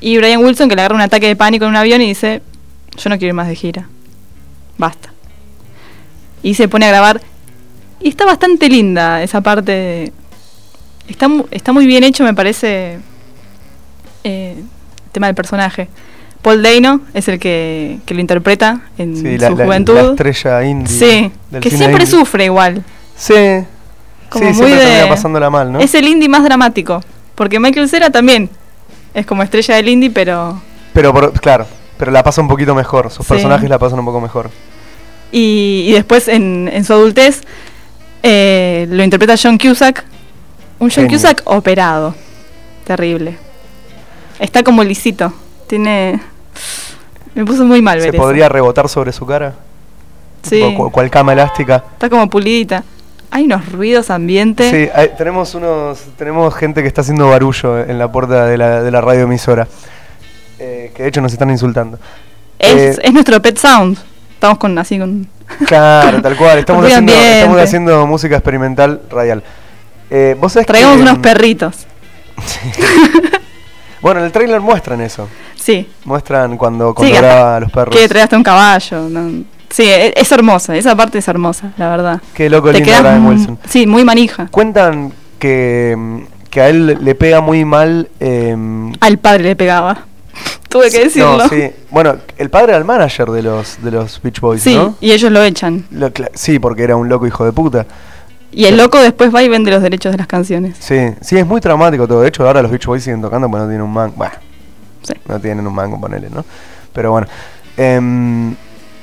y Brian Wilson que le agarra un ataque de pánico en un avión y dice, "Yo no quiero ir más de gira." Basta. Y se pone a grabar y está bastante linda esa parte de- está está muy bien hecho, me parece eh, el tema del personaje. Paul Dano es el que, que lo interpreta en Sí, su la, la- juventud. la estrella indie. sí, que siempre indie. sufre igual. Sí. Como sí, muy siempre de- pasándola mal, ¿no? Es el indie más dramático. Porque Michael Cera también es como estrella del indie, pero. Pero, por- claro, pero la pasa un poquito mejor. Sus Sí. personajes la pasan un poco mejor. Y, y después en, en su adultez eh, lo interpreta John Cusack. Un John Genio. Cusack operado. Terrible. Está como lisito. Tiene. Me puso muy mal ¿Se ver eso. podría rebotar sobre su cara? Sí. Cu- cual cama elástica. Está como pulidita. Hay unos ruidos ambiente. Sí, hay- tenemos unos, tenemos gente que está haciendo barullo en la puerta de la, de la radioemisora. Eh, que de hecho nos están insultando. Es, Eh, es nuestro pet sound. Estamos con así con. Claro, tal cual. (laughs) Estamos haciendo, estamos haciendo música experimental radial. Eh, ¿vos sabés Traigamos que, unos perritos. (laughs) Bueno, en el trailer muestran eso. Sí. Muestran cuando, Sí, graba a los perros. Que trae hasta un caballo. ¿no? Sí, e- es, hermosa. Esa parte es hermosa, la verdad. Qué loco Te lindo quedas Brian Wilson. Sí, muy manija. Cuentan que, que a él le pega muy mal. em, Al padre le pegaba. (laughs) Tuve que decirlo. No, sí. Bueno, el padre era el manager de los, de los Beach Boys, Sí, ¿no? y ellos lo echan. Lo sí, porque era un loco hijo de puta. Y el loco después va y vende los derechos de las canciones. Sí, sí, es muy traumático todo. De hecho, ahora los Beach Boys siguen tocando porque no tienen un mango. Bueno, Sí. no tienen un mango, ponele, ¿no? Pero bueno. em,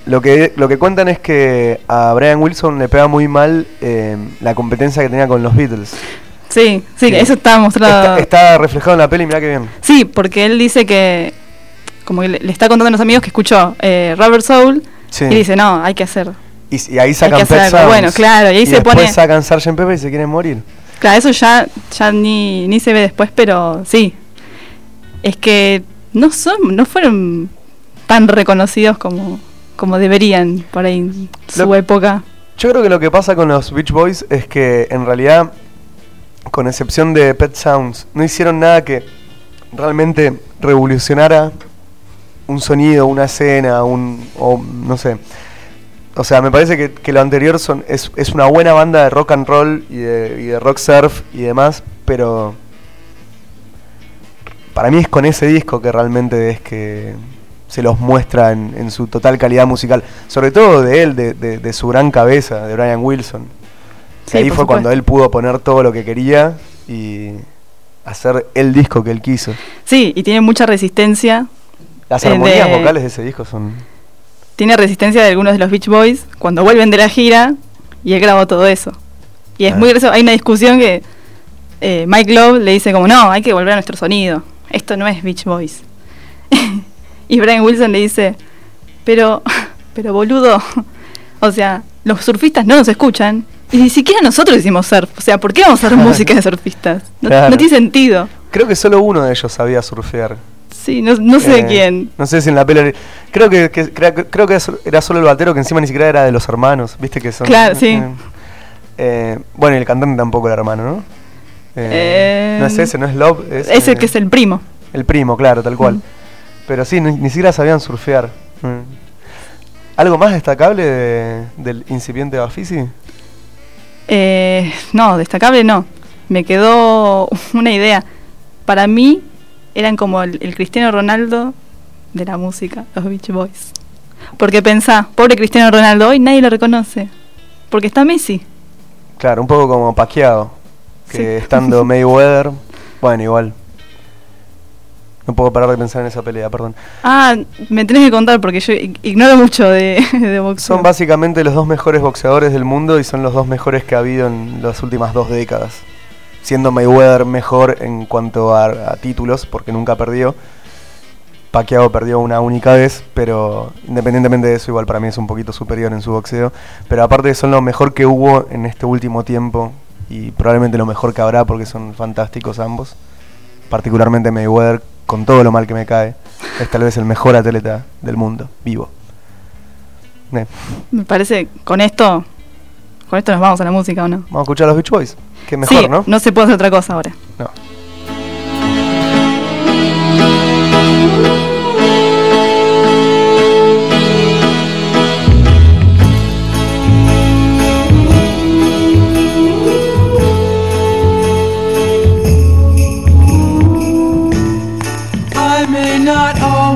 lo, que, lo que cuentan es que a Brian Wilson le pega muy mal em, la competencia que tenía con los Beatles. Sí, sí, Sí. eso está mostrado. Está, está reflejado en la peli, mirá que bien. Sí, porque él dice que. Como que le, le está contando a los amigos que escuchó eh, Rubber Soul. Sí. Y dice, no, hay que hacer. Y, y ahí sacan Pet bueno, claro, y ahí se después pone- sacan Sgt. Pepper y se quieren morir. Claro, eso ya, ya ni, ni se ve después, pero sí. Es que no son, no fueron tan reconocidos como, como deberían por ahí en su Lo- época. Yo creo que lo que pasa con los Beach Boys es que en realidad, con excepción de Pet Sounds, no hicieron nada que realmente revolucionara un sonido, una escena, un. o no sé. O sea, me parece que, que lo anterior son, es, es una buena banda de rock and roll y de, y de rock surf y demás, pero para mí es con ese disco que realmente es que, se los muestra en, su total calidad musical, sobre todo de él, de, su gran cabeza, de Brian Wilson. ahí fue cuando él pudo poner todo lo que quería y hacer el disco que él quiso. Sí, y tiene mucha resistencia. Las armonías vocales de ese disco son... Tiene resistencia de algunos de los Beach Boys cuando vuelven de la gira y él grabó todo eso. Y es ah. muy gracioso, hay una discusión que eh, Mike Love le dice como, no, hay que volver a nuestro sonido, esto no es Beach Boys. (laughs) y Brian Wilson le dice, pero, pero boludo, o sea, los surfistas no nos escuchan y ni siquiera nosotros hicimos surf. O sea, ¿por qué vamos a hacer (laughs) música de surfistas? No, tiene sentido. Creo que solo uno de ellos sabía surfear. Sí, no, no sé eh, quién. No sé si en la peli. Creo que, creo que era solo el batero que encima ni siquiera era de los hermanos. ¿Viste que son? Claro, sí. Eh, eh, bueno, y el cantante tampoco era hermano, ¿no? no es ese, no es Love. Es, ese que es el primo. El primo, claro, tal cual. Pero sí, ni, siquiera sabían surfear. Mm. ¿Algo más destacable del incipiente Bafisi? Eh, no, destacable no. Me quedó (laughs) una idea. Para mí eran como el, Cristiano Ronaldo de la música, los Beach Boys. Porque pensá, pobre Cristiano Ronaldo, hoy nadie lo reconoce. Porque está Messi. Claro, un poco como paqueado. Que estando (laughs) Mayweather, bueno, igual. No puedo parar de pensar en esa pelea, perdón. Ah, me tenés que contar porque yo ignoro mucho de, (laughs) de boxeo. Son básicamente los dos mejores boxeadores del mundo y son los dos mejores que ha habido en las últimas dos décadas. Siendo Mayweather mejor en cuanto a, títulos, porque nunca perdió. Pacquiao perdió una única vez, pero independientemente de eso, igual para mí es un poquito superior en su boxeo. Pero aparte son lo mejor que hubo en este último tiempo y probablemente lo mejor que habrá porque son fantásticos ambos. Particularmente Mayweather con todo lo mal que me cae, es tal vez el mejor atleta del mundo, vivo. Me parece, con esto, con esto nos vamos a la música, ¿o no? Vamos a escuchar a los Beach Boys, que mejor, ¿no? No se puede hacer otra cosa ahora. No.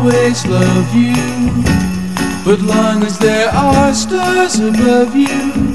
always love you. But long as there are stars above you,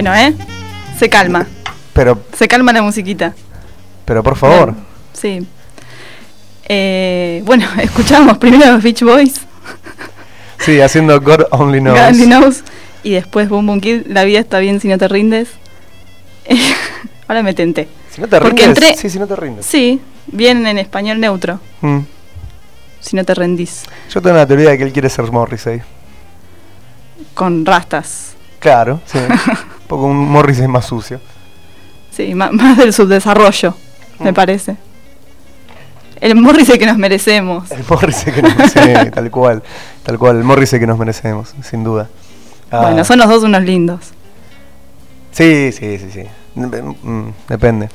Bueno, ¿eh? Se calma. Pero, Se calma la musiquita. pero por favor. Bueno, sí. Eh, bueno, (laughs) escuchamos primero los Beach Boys, Sí, haciendo God Only Knows. God Only Knows, y después Boom Boom Kid, La vida está bien si no te rindes. (laughs) Ahora me tenté. Si no te Porque rindes. entré- Sí, si no te rindes. Sí, bien en español neutro, Mm. si no te rendís. Yo tengo la teoría de que él quiere ser Morrissey. Con rastas. Claro, sí. (laughs) un poco un Morrissey más sucio. Sí, ma- (laughs) más, del subdesarrollo, me Mm. parece. El Morrissey que nos merecemos. El Morrissey que nos (laughs) sí, tal cual. Tal cual, el Morrissey que nos merecemos, sin duda. Ah, Bueno, son los dos unos lindos. Sí, sí, sí, sí. Mm, Depende.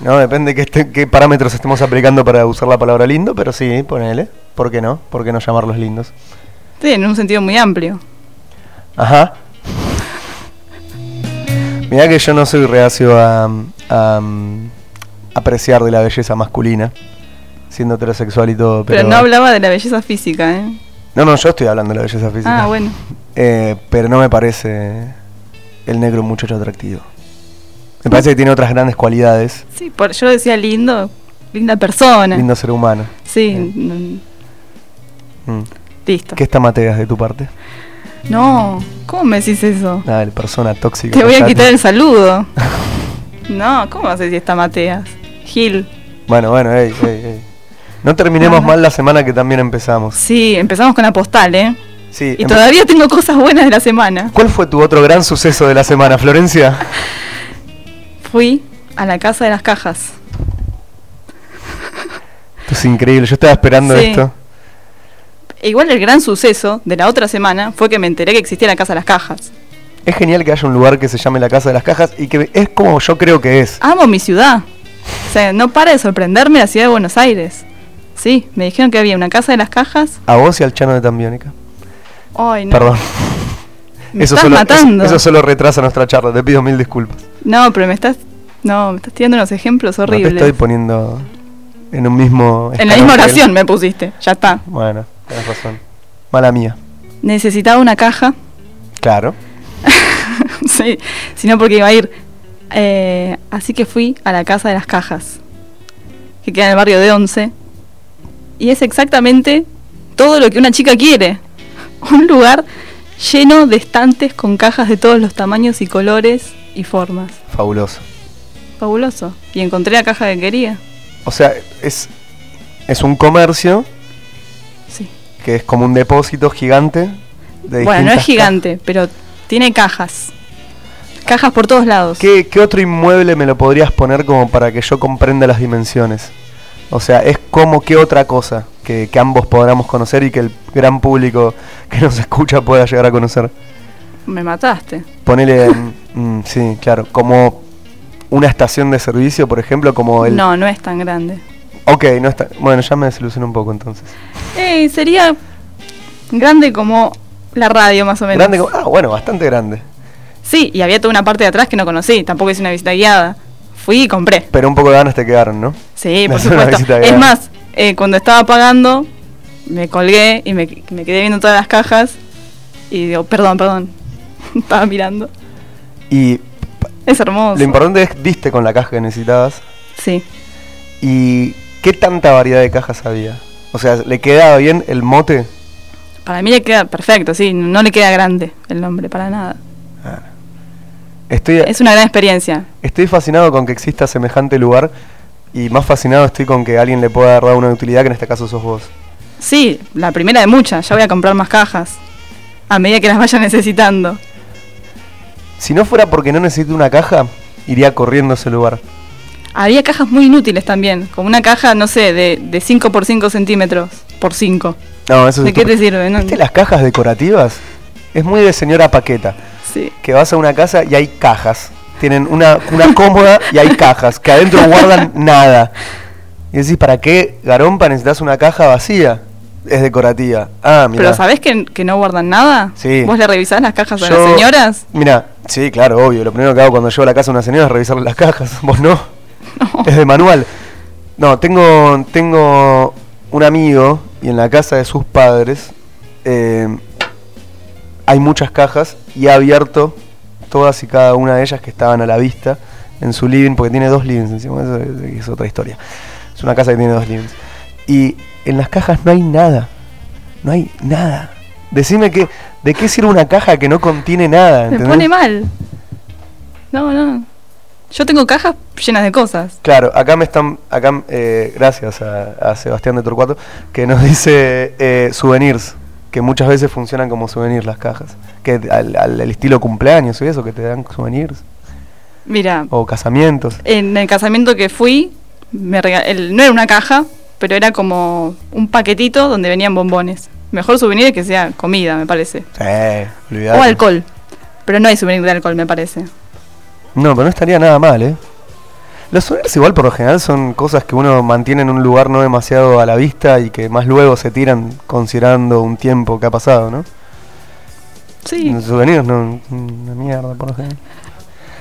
No, depende qué, este- qué parámetros estemos aplicando para usar la palabra lindo, pero sí, ponele. ¿Por qué no? ¿Por qué no llamarlos lindos? Sí, en un sentido muy amplio. Ajá. Mirá que yo no soy reacio a, a, mm, apreciar de la belleza masculina, siendo heterosexual y todo, pero... Pero no hablaba de la belleza física, ¿eh? No, no, yo estoy hablando de la belleza física. Ah, bueno. Eh, pero no me parece el negro un muchacho atractivo. Me parece que tiene otras grandes cualidades. Sí, por, yo decía lindo, linda persona. Lindo ser humano. Sí, Mm. listo. ¿Qué está Mateas de tu parte? No, ¿cómo me decís eso? Nada, el persona tóxica. Te voy a quitar el saludo. (laughs) no, ¿cómo vas a decir esta Mateas? Gil. Bueno, bueno, ey, ey, ey. No terminemos mal la semana que también empezamos. Sí, empezamos con la postal, ¿eh? Sí. Y todavía tengo cosas buenas de la semana. ¿Cuál fue tu otro gran suceso de la semana, Florencia? (laughs) Fui a la casa de las cajas. Esto es increíble, yo estaba esperando Sí. esto. E igual el gran suceso de la otra semana fue que me enteré que existía la casa de las cajas. Es genial que haya un lugar que se llame la Casa de las Cajas y que es como yo creo que es. Amo mi ciudad. O sea, no para de sorprenderme la ciudad de Buenos Aires. Sí, me dijeron que había una casa de las cajas. A vos y al Chano de Tambiónica. Ay, no. Perdón. Me eso, estás solo, matando. eso solo retrasa nuestra charla, te pido mil disculpas. No, pero me estás. No, me estás tirando unos ejemplos No te horribles. estoy poniendo en un mismo. en la misma oración me pusiste. Ya está. Bueno, tenés razón. Mala mía. Necesitaba una caja. Claro. (laughs) sí, sino porque iba a ir. Eh, así que fui a la casa de las cajas. Que queda en el barrio de Once. Y es exactamente todo lo que una chica quiere. (laughs) Un lugar lleno de estantes con cajas de todos los tamaños y colores y formas. Fabuloso. Fabuloso. Y encontré la caja que quería. O sea, es, es un comercio Sí. que es como un depósito gigante. De Bueno, no es gigante, pero tiene cajas. Cajas por todos lados. ¿Qué, ¿Qué otro inmueble me lo podrías poner como para que yo comprenda las dimensiones? O sea, es como qué otra cosa que, que ambos podamos conocer y que el gran público que nos (laughs) escucha pueda llegar a conocer. Me mataste. Ponele, (laughs) mm, sí, claro, como una estación de servicio, por ejemplo, como el... No, no es tan grande. Ok, no está... Bueno, ya me desilusioné un poco entonces. Eh, sería grande como la radio, más o menos. Grande como... Ah, bueno, bastante grande. Sí, y había toda una parte de atrás que no conocí. Tampoco hice una visita guiada. Fui y compré. Pero un poco de ganas te quedaron, ¿no? Sí, (laughs) por supuesto. Es más, eh, cuando estaba pagando, me colgué y me, me quedé viendo todas las cajas. Y digo, perdón, perdón. (laughs) estaba mirando. Y Es hermoso. lo importante es diste con la caja que necesitabas. Sí. ¿Y qué tanta variedad de cajas había? O sea, ¿le quedaba bien el mote? Para mí le queda perfecto, sí, no le queda grande el nombre, para nada. Estoy, Es una gran experiencia. estoy fascinado con que exista semejante lugar y más fascinado estoy con que alguien le pueda dar una utilidad que en este caso sos vos. Sí, la primera de muchas, ya voy a comprar más cajas. A medida que las vaya (laughs) necesitando. Si no fuera porque no necesito una caja, iría corriendo a ese lugar. Había cajas muy inútiles también, como una caja, no sé, de, de 5 por 5 centímetros, por 5. No, eso es ¿De qué te sirve? No? ¿Viste las cajas decorativas? Es muy de señora paqueta. Sí. Que vas a una casa y hay cajas. Tienen una, una cómoda y hay cajas. Que adentro guardan nada. Y decís, ¿para qué garompa necesitas una caja vacía? Es decorativa. Ah, mira. Pero ¿sabés que, que no guardan nada? Sí. ¿Vos le revisás las cajas a las señoras? Mira, sí, claro, obvio. Lo primero que hago cuando llego a la casa de una señora es revisarle las cajas. (laughs) Vos no. Es de manual. No, tengo, tengo un amigo y en la casa de sus padres eh, hay muchas cajas y ha abierto todas y cada una de ellas que estaban a la vista en su living, porque tiene dos livings encima, eso es, es otra historia. Es una casa que tiene dos livings. Y en las cajas no hay nada. No hay nada. Decime que, ¿de qué sirve una caja que no contiene nada? Me ¿entendés? pone mal. No, no. Yo tengo cajas llenas de cosas. Claro, acá me están, acá eh, gracias a, a Sebastián de Torcuato, que nos (laughs) dice eh, souvenirs, que muchas veces funcionan como souvenirs las cajas, que al, al- al estilo cumpleaños y eso, que te dan souvenirs, Mira, o casamientos. en el casamiento que fui, me el- no era una caja, pero era como un paquetito donde venían bombones. Mejor souvenir que sea comida, me parece. Sí. O alcohol. Pero no hay souvenir de alcohol, me parece. No, pero no estaría nada mal, ¿eh? Los souvenirs igual por lo general son cosas que uno mantiene en un lugar no demasiado a la vista y que más luego se tiran considerando un tiempo que ha pasado, ¿no? Sí. Los souvenirs no, una mierda por lo general.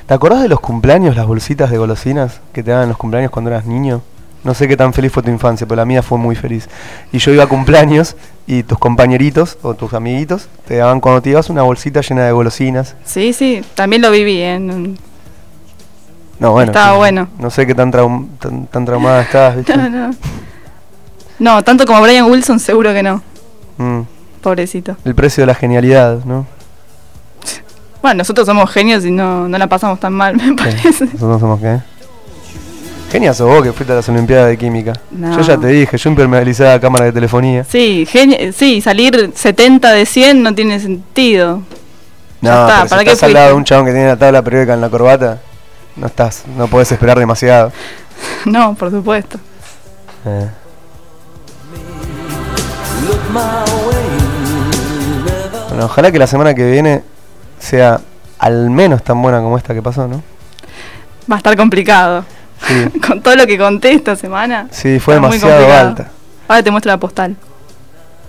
¿Te acordás de los cumpleaños, las bolsitas de golosinas que te daban los cumpleaños cuando eras niño? No sé qué tan feliz fue tu infancia, pero la mía fue muy feliz. Y yo iba a cumpleaños y tus compañeritos o tus amiguitos te daban cuando te ibas una bolsita llena de golosinas. Sí, sí, también lo viví. ¿eh? No- No, bueno. Estaba sí, bueno. No sé qué tan, traum- tan, tan traumada estabas, (laughs) ¿viste? No, no. No, tanto como Brian Wilson, seguro que no. Mm, Pobrecito. el precio de la genialidad, ¿no? Bueno, nosotros somos genios y no, no la pasamos tan mal, (laughs) me parece. Nosotros somos qué? Genia sos vos que fuiste a las Olimpiadas de Química. No. Yo ya te dije, yo impermeabilizaba cámara de telefonía. Sí, sí, salir 70 de 100 no tiene sentido. No, Ya está, pero si ¿para qué estás al lado de un chabón que tiene la tabla periódica en la corbata, no estás, no podés esperar demasiado. (laughs) No, por supuesto. Eh. Bueno, ojalá que la semana que viene sea al menos tan buena como esta que pasó, ¿no? Va a estar complicado. Sí, (laughs) Con todo lo que conté esta semana. sí fue demasiado alta. Ahora te muestro la postal.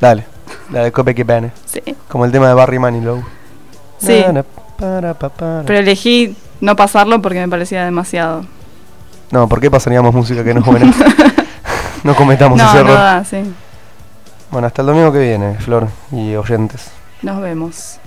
Dale, la de Cope que. Sí. Como el tema de Barry Manilow. Sí. Para, pa, para. Pero elegí no pasarlo porque me parecía demasiado. No, ¿por qué pasaríamos música que no es buena? (laughs) no cometamos No, ese no error. da, sí. Bueno, hasta el domingo que viene, Flor y oyentes. Nos vemos.